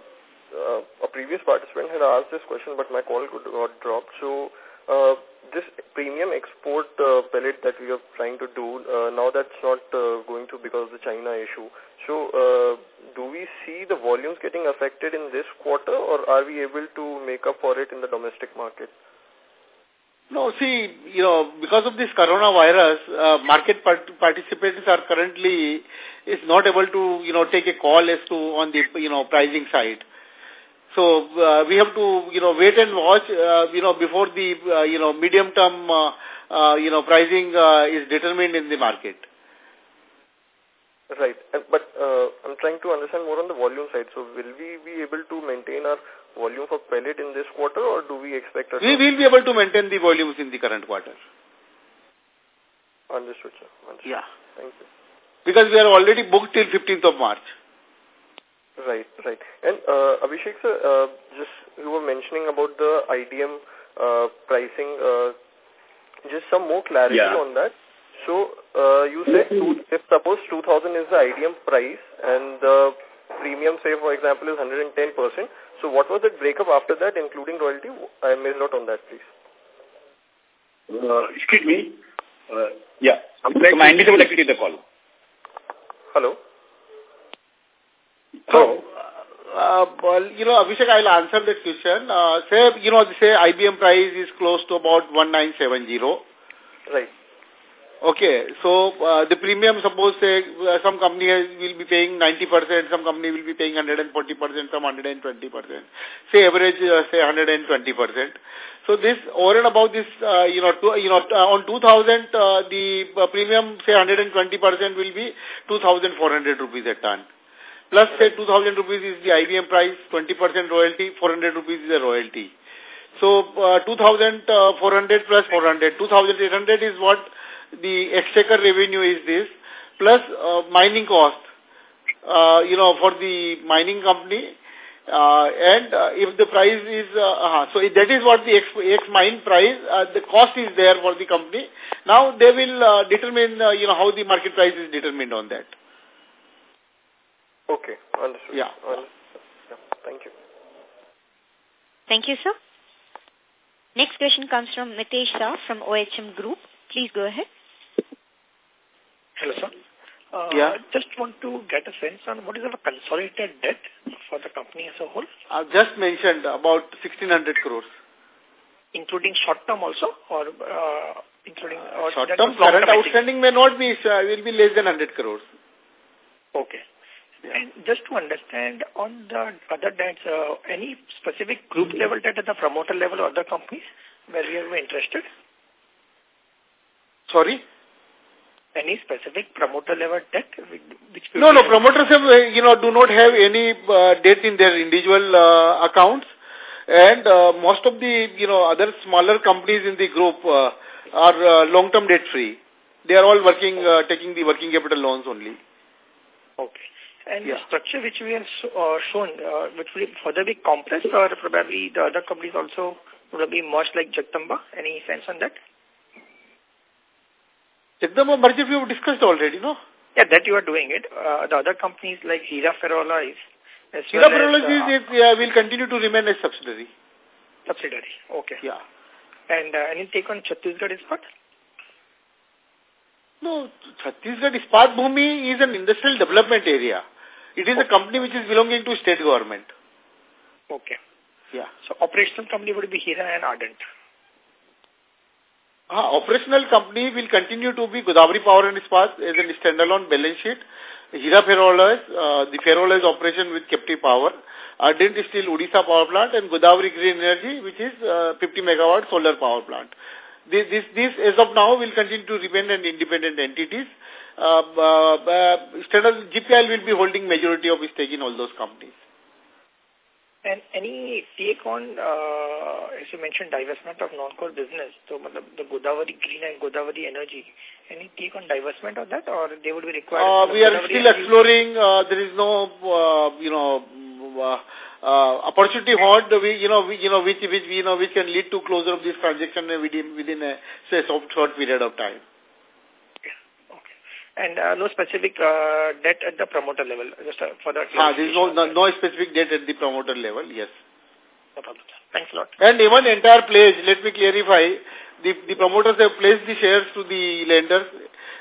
uh, a previous participant had asked this question, but my call got dropped. So uh, this premium export uh, pellet that we are trying to do, uh, now that's not uh, going to because of the China issue. So uh, do we see the volumes getting affected in this quarter or are we able to make up for it in the domestic market? No, see, you know, because of this coronavirus, uh, market part participants are currently is not able to, you know, take a call as to on the, you know, pricing side. So uh, we have to, you know, wait and watch, uh, you know, before the, uh, you know, medium term, uh, uh, you know, pricing uh, is determined in the market. Right. But uh, I'm trying to understand more on the volume side. So will we be able to maintain our volume for pellet in this quarter or do we expect... We will be able to maintain the volumes in the current quarter. Understood, sir. Understood. Yeah. Thank you. Because we are already booked till 15th of March. Right, right. And uh, Abhishek, sir, uh, just you were mentioning about the IBM uh, pricing. Uh, just some more clarity yeah. on that. So uh, you said two, if suppose 2000 is the IBM price and the premium, say for example, is 110%. So what was the breakup after that, including royalty? I missed out on that, please. Uh, excuse me. Uh, yeah. So my would like to take the call. Hello. So, uh, well, you know, Abhishek, I'll answer that question. Uh, say, you know, say IBM price is close to about 1970. Right. Okay, so uh, the premium, suppose say uh, some company will be paying 90%, some company will be paying 140%, some 120%. Say average, uh, say 120%. So this over and about this, uh, you know, to, you know, uh, on 2000, uh, the uh, premium, say 120% will be 2,400 rupees a ton. Plus, say 2,000 rupees is the IBM price, 20% royalty, 400 rupees is the royalty. So uh, 2,400 plus 400, 2,800 is what the exchequer revenue is this, plus uh, mining cost, uh, you know, for the mining company. Uh, and uh, if the price is, uh, uh, so that is what the X mine price, uh, the cost is there for the company. Now they will uh, determine, uh, you know, how the market price is determined on that. Okay, understood. Yeah. Understood. yeah. Thank you. Thank you, sir. Next question comes from Mitesh Shah from OHM Group. Please go ahead. Hello, sir. Uh, yeah. Just want to get a sense on what is the consolidated debt for the company as a whole? I've just mentioned about 1600 crores. Including short-term also or uh, including... Or Short-term current outstanding may not be, uh, will be less than 100 crores. Okay. And just to understand on the other debts, uh, any specific group level debt at the promoter level or other companies where we are interested? Sorry? Any specific promoter level debt? Which no, no, promoters have, uh, you know, do not have any uh, debt in their individual uh, accounts. And uh, most of the, you know, other smaller companies in the group uh, are uh, long-term debt-free. They are all working, uh, taking the working capital loans only. Okay. And yeah. the structure which we have uh, shown, uh, which will further be compressed or probably the other companies also would be merged like Jagdamba? Any sense on that? Jagdamba merger we have discussed already, no? Yeah, that you are doing it. Uh, the other companies like Hira Ferro Alloys is... Hira well Ferro Alloys as, is, is uh, will continue to remain as subsidiary. Subsidiary, okay. Yeah. And uh, any take on Chhattisgarh Ispat? No, Chhattisgarh Ispat Bhumi is an industrial development area. It is a company which is belonging to state government. Okay. Yeah. So operational company would be Hira and Ardent. Uh, operational company will continue to be Godavari Power and Ispat as a standalone balance sheet. Hira Ferro Alloys, uh, the Ferola's operation with captive power. Ardent is still Odisha power plant and Godavari Green Energy, which is uh, 50 megawatt solar power plant. This, this, this, as of now, will continue to remain an independent entities. Uh, uh, uh, standard GPIL will be holding majority of stake in all those companies. And any take on, uh, as you mentioned, divestment of non-core business, so the Godavari Green and Godavari Energy, any take on divestment of that or they would be required? Uh, we are still energy? exploring. Uh, there is no, uh, you know, uh, uh, opportunity hot, we, you know, we, you know, which, which, you know, which can lead to closure of this transaction within, within a, say, short period of time. And uh, no specific uh, debt at the promoter level, just uh, for that. Ah, there is no, no, no specific debt at the promoter level, yes. No problem. Thanks a lot. And even entire pledge, let me clarify, the, the promoters have placed the shares to the lenders.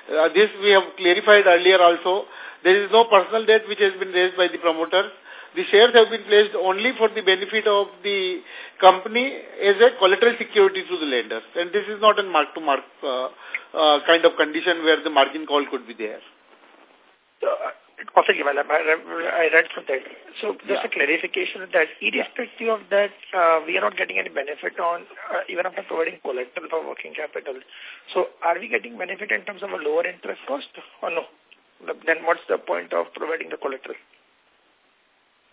Uh, this we have clarified earlier also. There is no personal debt which has been raised by the promoters. The shares have been placed only for the benefit of the company as a collateral security to the lenders. And this is not a mark-to-mark -mark, uh, kind of condition where the margin call could be there. Uh, possibly, well, I read from that. So just yeah. a clarification that irrespective of that, uh, we are not getting any benefit on, uh, even after providing collateral for working capital. So are we getting benefit in terms of a lower interest cost or no? Then what's the point of providing the collateral?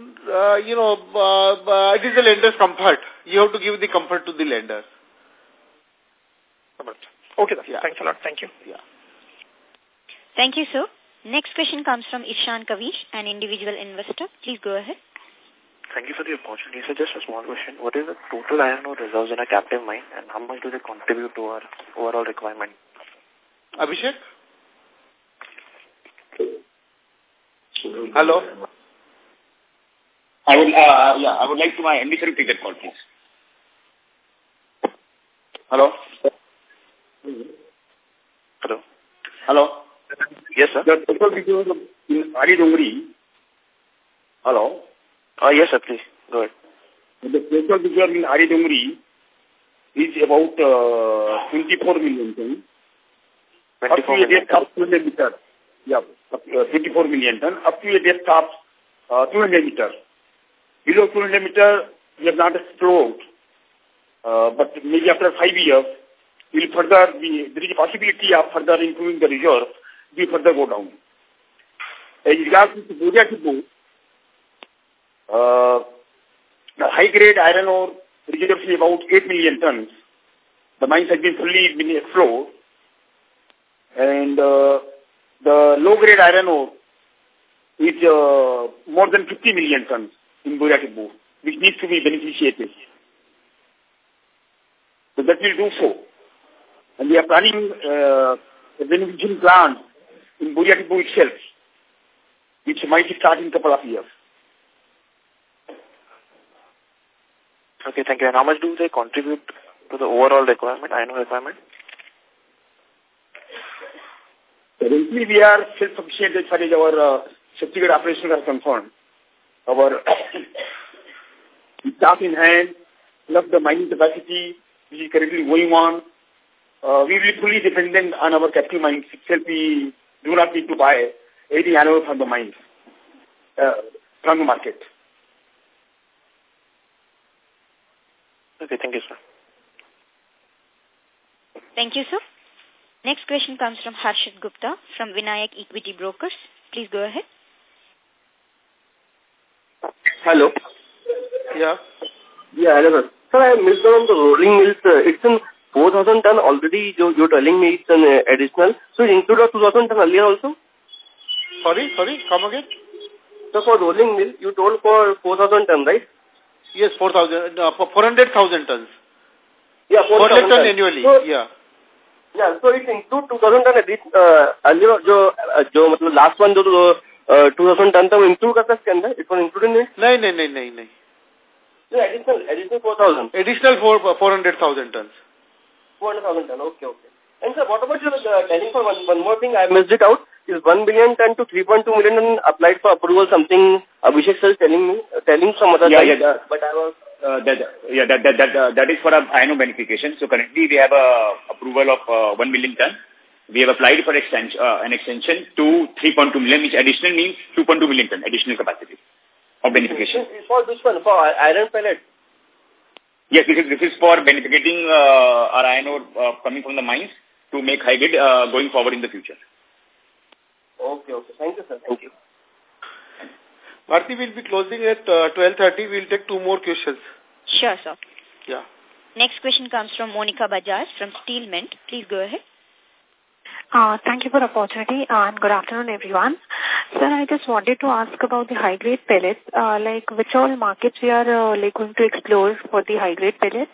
Uh, you know, uh, uh, it is the lender's comfort. You have to give the comfort to the lenders. Okay, yeah. thanks a lot. Thank you. Yeah. Thank you, sir. Next question comes from Ishan Kavish, an individual investor. Please go ahead. Thank you for the opportunity. So just a small question. What is the total iron ore reserves in a captive mine and how much do they contribute to our overall requirement? Abhishek? Hello? I would, uh, yeah, I would like to my take that call, please. Hello? Hello? Hello? Yes, sir. The total figure in Ari Dongri. Hello? Uh, yes, sir, please. Go ahead. The total figure in Ari Dongri is about uh, 24 million ton. 24 million ton? Up to a meter. Yeah, up, uh, 24 million ton. Up to a depth of uh, 200 meter. Below 200 meter, we have not explored. Uh, but maybe after five years, we'll further be, there is a possibility of further improving the reserve, will further go down. In regards to Tibu, uh, the high-grade iron ore reserves is about 8 million tons. The mines have been fully been explored. And uh, the low-grade iron ore is uh, more than 50 million tons in Boria Tibu, which needs to be beneficiated. So that will do so. And we are planning uh, a beneficiation plant in Boria Tibu itself, which might start in a couple of years. Okay, thank you. And how much do they contribute to the overall requirement, iron requirement? Currently we are self-sufficient as far as our uh, certificate operations are concerned. Our *coughs* staff in hand, plus the mining capacity which is currently going on, uh, we will be fully dependent on our capital mines itself. We do not need to buy anything annual from the mines, uh, from the market. Okay, thank you, sir. Thank you, sir. Next question comes from Harshit Gupta from Vinayak Equity Brokers. Please go ahead. Hello. Yeah. Yeah, hello, sir. Sir, I missed on the rolling mills. Uh, it's in 4,000 ton already. You, you're telling me it's an uh, additional. So it include 2,000 ton earlier also? Sorry, sorry, come again. So for rolling mill, you told for 4,000 ton, right? Yes, 4,000, uh, 400,000 tons. Yeah, 400 ton annually, so, yeah. Yeah, so it include 2,000 ton at least, uh, earlier, जो, uh, जो, मतलब last one जो, uh, 2,000 ton था वो include करता है इसके अंदर? It was included in it? नहीं, नहीं, नहीं, नहीं, नहीं. So additional, additional 4,000? Additional 4, 400,000 tons. 400,000 ton, okay, okay. And sir, what about your uh, telling for one, one more thing, I missed it out, is 1 million ton to 3.2 million ton applied for approval, something Abhishek sir is telling me, uh, telling some other yeah, side, yeah, that, but I was... Uh, that, yeah, that, that, that, uh, that is for a INO beneficiation. So currently we have a approval of uh, 1 million ton. we have applied for extension, uh, an extension to 3.2 million, which additional means 2.2 million ton additional capacity of beneficiation. For which one? For iron pellet? Yes, this is, this is for benefiting uh, our iron ore uh, coming from the mines to make high grade uh, going forward in the future. Okay, okay. Thank you, sir. Thank you. Bharti will be closing at uh, 12.30. We'll take two more questions. Sure, sir. Yeah. Next question comes from Monica Bajaj from Steel Mint. Please go ahead. Uh, thank you for the opportunity and good afternoon, everyone. Sir, I just wanted to ask about the high-grade pellets, uh, like which all markets we are uh, like going to explore for the high-grade pellets?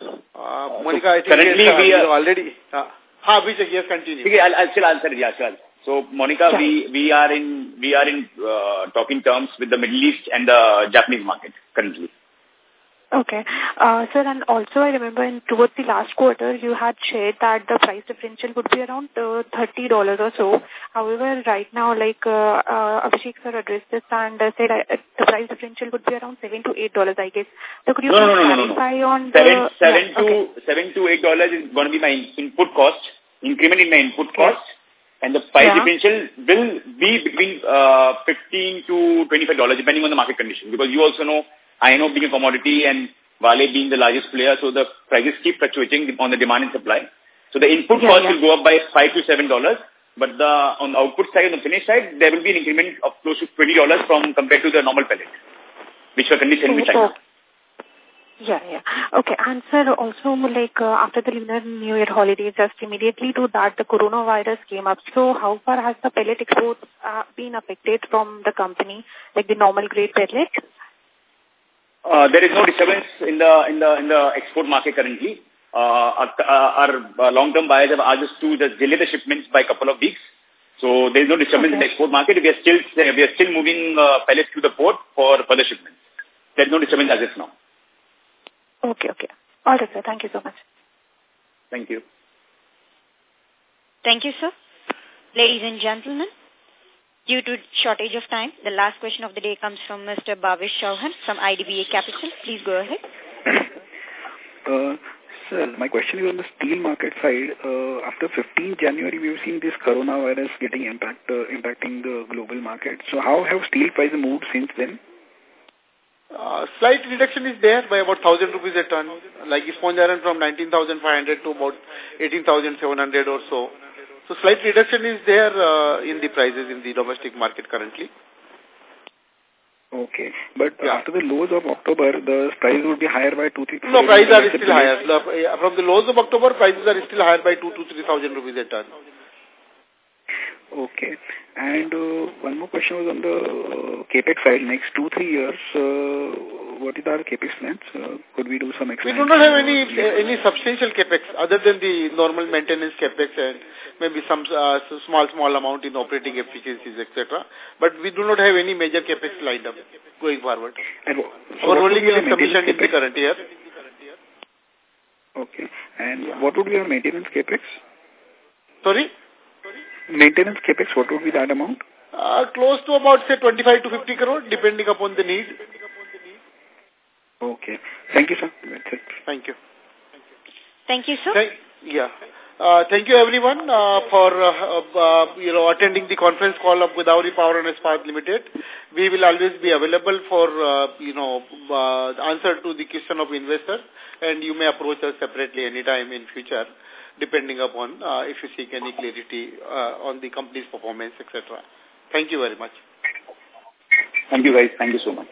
Uh, Monica, I think currently yes, uh, we are already... Uh, ha, Abhishek, yes, continue. Okay, I'll, I'll still answer it, yeah, sure. So, Monica, Sure. we, we are in, we are in uh, talking terms with the Middle East and the Japanese market currently. Okay. Uh, sir, and also I remember in towards the last quarter, you had shared that the price differential would be around uh, $30 or so. However, right now, like uh, uh, Abhishek sir addressed this and uh, said uh, the price differential would be around 7 to $8, I guess. So could you No, no, no, no, no, no. on Seven, the... seven yeah, to, okay. seven to eight dollars is going to be my input cost, increment in my input cost, and the price Yeah. differential will be between uh, 15 to 25 dollars depending on the market condition. Because you also know, I know being a commodity and Vale being the largest player, so the prices keep fluctuating on the demand and supply. So the input Yeah, cost yeah. will go up by five to seven dollars. But the on the output side, on the finished side, there will be an increment of close to twenty dollars from compared to the normal pellet, which we're selling with China. Yeah, yeah. Okay, and sir, also like uh, after the Lunar New Year holidays, just immediately to that, the coronavirus came up. So how far has the pellet exports uh, been affected from the company, like the normal grade pellet? Uh, there is no disturbance in the in the in the export market currently. Uh, our our uh, long-term buyers have asked us to just delay the shipments by a couple of weeks. So there is no disturbance in the export market. We are still we are still moving uh, pellets to the port for further shipments. There is no disturbance as of now. Okay, okay. All right, sir. Thank you so much. Thank you. Thank you, sir. Ladies and gentlemen, due to shortage of time, the last question of the day comes from Mr. Bhavish Chauhan from IDBI Capital. Please go ahead. Uh, sir, my question is on the steel market side. Uh, after 15 January, we've seen this coronavirus getting impact, uh, impacting the global market. So how have steel prices moved since then? Uh, slight reduction is there by about 1,000 rupees a ton, like sponge iron from 19,500 to about 18,700 or so. So slight reduction is there uh, in the prices in the domestic market currently. Okay. But after the lows of October, the price would be higher by 2 3 No, prices are still higher. From the lows of October, prices are still higher by 2 to 3,000 rupees a ton. Okay. And uh, one more question was on the uh, capex side. Next two, three years, uh, what is our capex plans? Uh, could we do some expansion? We do not have any any substantial capex other than the normal maintenance capex and maybe some uh, small small amount in operating efficiencies, etc. But we do not have any major capex lined up going forward. And so Our what would rolling be is sufficient in the current year. Okay. And what would be our maintenance capex? Sorry? maintenance capex, what would be that amount? Uh, close to about, say, 25 to 50 crore, depending upon the need. Okay. Thank you, sir. That's it. Thank you. Thank you, sir. Thank, yeah. Uh, thank you everyone uh, for uh, uh, you know attending the conference call of Godavari Power and Ispat Limited. We will always be available for uh, you know uh, answer to the question of investor, and you may approach us separately anytime in future, depending upon uh, if you seek any clarity uh, on the company's performance, etc. Thank you very much. Thank you guys. Thank you so much.